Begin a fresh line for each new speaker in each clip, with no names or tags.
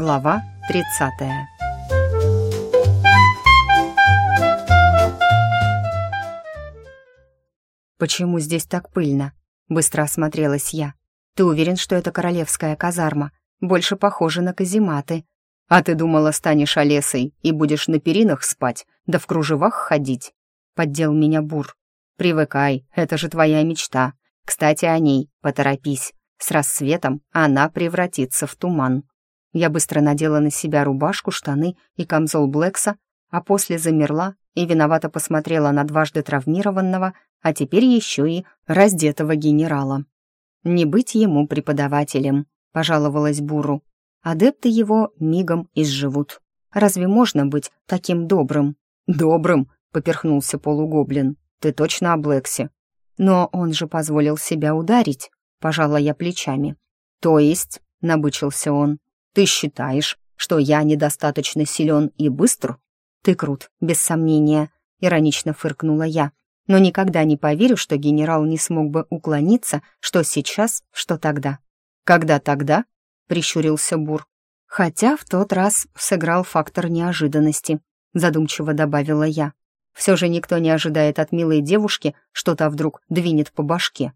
Глава 30 «Почему здесь так пыльно?» — быстро осмотрелась я. «Ты уверен, что это королевская казарма? Больше похоже на казематы. А ты думала, станешь Олесой и будешь на перинах спать, да в кружевах ходить?» — поддел меня Бур. «Привыкай, это же твоя мечта. Кстати, о ней, поторопись. С рассветом она превратится в туман». Я быстро надела на себя рубашку, штаны и камзол Блэкса, а после замерла и виновато посмотрела на дважды травмированного, а теперь еще и раздетого генерала. «Не быть ему преподавателем», — пожаловалась Буру. «Адепты его мигом изживут. Разве можно быть таким добрым?» «Добрым», — поперхнулся полугоблин. «Ты точно о Блэксе». «Но он же позволил себя ударить», — пожала я плечами. «То есть», — набычился он, — «ты считаешь, что я недостаточно силен и быстр?» «Ты крут, без сомнения», — иронично фыркнула я. «Но никогда не поверю, что генерал не смог бы уклониться, что сейчас, что тогда». «Когда тогда?» — прищурился Бур. «Хотя в тот раз сыграл фактор неожиданности», — задумчиво добавила я. «Все же никто не ожидает от милой девушки, что та вдруг двинет по башке».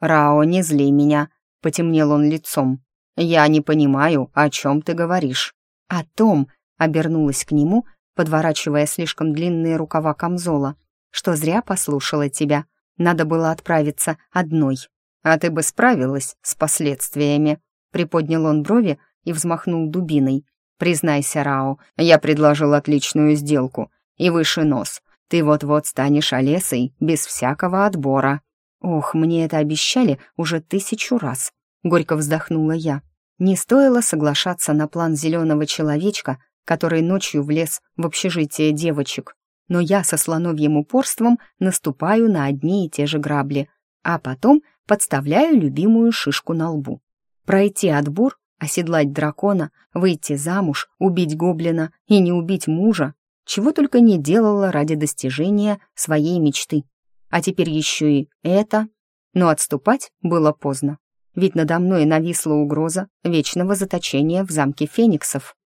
«Рао, не зли меня», — потемнел он лицом. «Я не понимаю, о чем ты говоришь». «О том», — обернулась к нему, подворачивая слишком длинные рукава камзола, что зря послушала тебя. Надо было отправиться одной. А ты бы справилась с последствиями. Приподнял он брови и взмахнул дубиной. Признайся, Рао, я предложил отличную сделку. И выше нос. Ты вот-вот станешь Олесой без всякого отбора. Ох, мне это обещали уже тысячу раз. Горько вздохнула я. Не стоило соглашаться на план зеленого человечка, который ночью влез в общежитие девочек. Но я со слоновьим упорством наступаю на одни и те же грабли, а потом подставляю любимую шишку на лбу. Пройти отбор, оседлать дракона, выйти замуж, убить гоблина и не убить мужа, чего только не делала ради достижения своей мечты. А теперь еще и это. Но отступать было поздно, ведь надо мной нависла угроза вечного заточения в замке фениксов.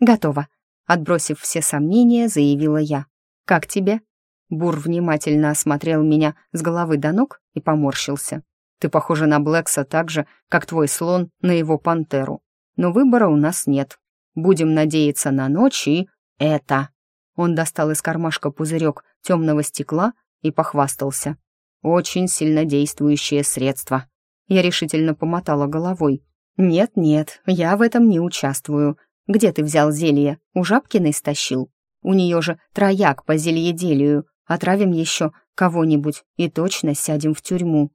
«Готово», — отбросив все сомнения, заявила я. «Как тебе?» Бур внимательно осмотрел меня с головы до ног и поморщился. «Ты похожа на Блэкса так же, как твой слон на его пантеру. Но выбора у нас нет. Будем надеяться на ночь и... это!» Он достал из кармашка пузырек темного стекла и похвастался. «Очень сильнодействующее средство». Я решительно помотала головой. «Нет-нет, я в этом не участвую. Где ты взял зелье? У Жабкиной стащил? У нее же трояк по зельеделию. Отравим еще кого-нибудь и точно сядем в тюрьму».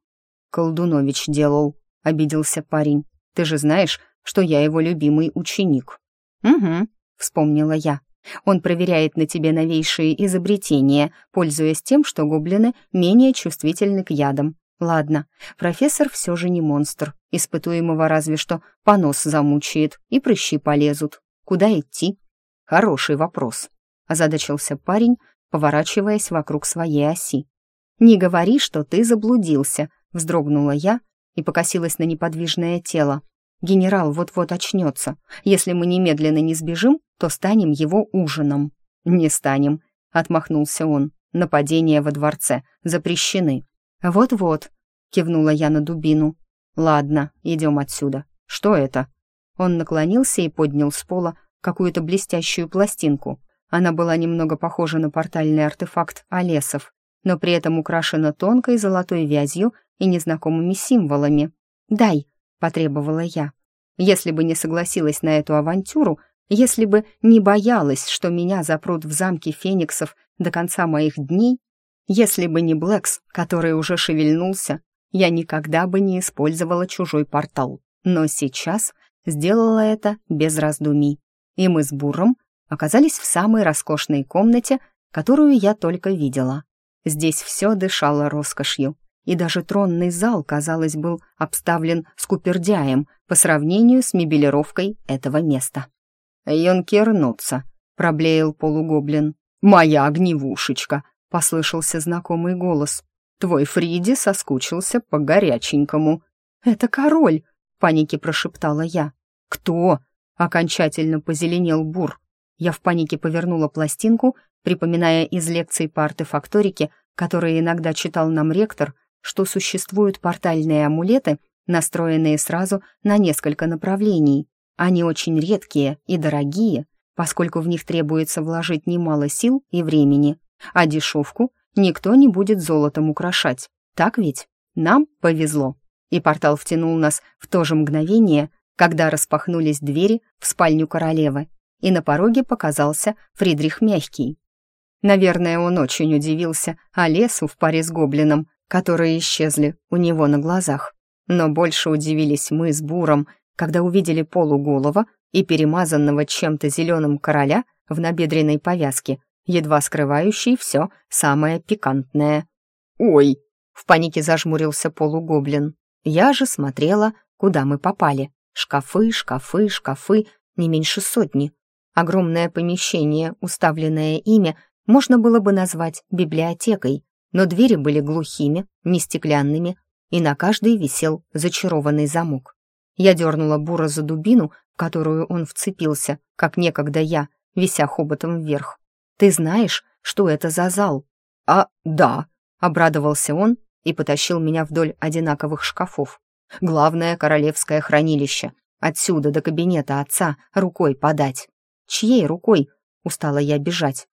«Колдунович делал», — обиделся парень. «Ты же знаешь, что я его любимый ученик». «Угу», — вспомнила я. «Он проверяет на тебе новейшие изобретения, пользуясь тем, что гоблины менее чувствительны к ядам. Ладно, профессор все же не монстр. Испытуемого разве что понос замучает и прыщи полезут. Куда идти? Хороший вопрос. Озадачился парень, поворачиваясь вокруг своей оси. «Не говори, что ты заблудился», — вздрогнула я и покосилась на неподвижное тело. «Генерал вот-вот очнется. Если мы немедленно не сбежим, то станем его ужином». «Не станем», — отмахнулся он. «Нападения во дворце запрещены. «Вот-вот», — кивнула я на дубину. «Ладно, идем отсюда. Что это?» Он наклонился и поднял с пола какую-то блестящую пластинку. Она была немного похожа на портальный артефакт Олесов, но при этом украшена тонкой золотой вязью и незнакомыми символами. «Дай», — потребовала я. Если бы не согласилась на эту авантюру, если бы не боялась, что меня запрут в замке фениксов до конца моих дней, если бы не Блэкс, который уже шевельнулся, я никогда бы не использовала чужой портал. Но сейчас сделала это без раздумий. И мы с Буром оказались в самой роскошной комнате, которую я только видела. Здесь все дышало роскошью, и даже тронный зал, казалось, был обставлен скупердяем по сравнению с мебелировкой этого места. «Юнкер Нутса», — проблеял полугоблин. «Моя огневушечка», — послышался знакомый голос. «Твой Фриди соскучился по горяченькому». «Это король!» — панике прошептала я. «Кто?» — окончательно позеленел бур. Я в панике повернула пластинку, припоминая из лекций по артефакторике, которые иногда читал нам ректор, что существуют портальные амулеты, настроенные сразу на несколько направлений. Они очень редкие и дорогие, поскольку в них требуется вложить немало сил и времени, а дешевку никто не будет золотом украшать. Так ведь? Нам повезло. И портал втянул нас в то же мгновение, когда распахнулись двери в спальню королевы, и на пороге показался Фридрих Мягкий. Наверное, он очень удивился Олесу в паре с гоблином, которые исчезли у него на глазах. Но больше удивились мы с Буром, когда увидели полуголова и перемазанного чем-то зеленым короля в набедренной повязке, едва скрывающей все самое пикантное. «Ой!» — в панике зажмурился полугоблин. Я же смотрела, куда мы попали. Шкафы, шкафы, шкафы, не меньше сотни. Огромное помещение, уставленное ими, можно было бы назвать библиотекой, но двери были глухими, не стеклянными, и на каждой висел зачарованный замок. Я дернула Бура за дубину, в которую он вцепился, как некогда я, вися хоботом вверх. «Ты знаешь, что это за зал?» «А, да», — обрадовался он и потащил меня вдоль одинаковых шкафов. Главное королевское хранилище. Отсюда до кабинета отца рукой подать. Чьей рукой? Устала я бежать.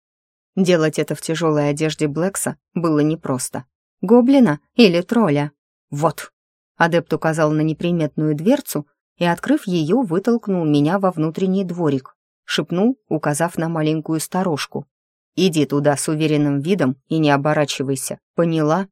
Делать это в тяжелой одежде Блэкса было непросто. Гоблина или тролля? Вот. Адепт указал на неприметную дверцу и, открыв ее, вытолкнул меня во внутренний дворик. Шепнул, указав на маленькую сторожку. «Иди туда с уверенным видом и не оборачивайся. Поняла?»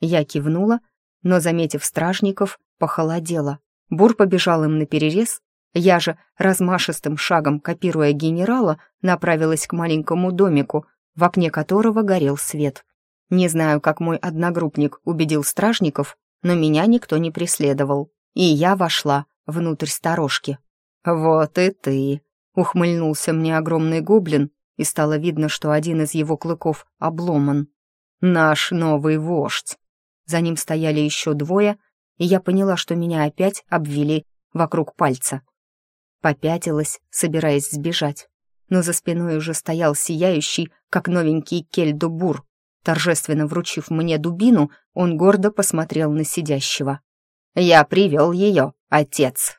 Я кивнула, но, заметив стражников, похолодело. Бур побежал им на перерез, я же, размашистым шагом копируя генерала, направилась к маленькому домику, в окне которого горел свет. Не знаю, как мой одногруппник убедил стражников, но меня никто не преследовал, и я вошла внутрь сторожки. «Вот и ты!» — ухмыльнулся мне огромный гоблин, и стало видно, что один из его клыков обломан. «Наш новый вождь!» За ним стояли еще двое, и я поняла, что меня опять обвели вокруг пальца. Попятилась, собираясь сбежать. Но за спиной уже стоял сияющий, как новенький кельдубур. Торжественно вручив мне дубину, он гордо посмотрел на сидящего. «Я привел ее, отец!»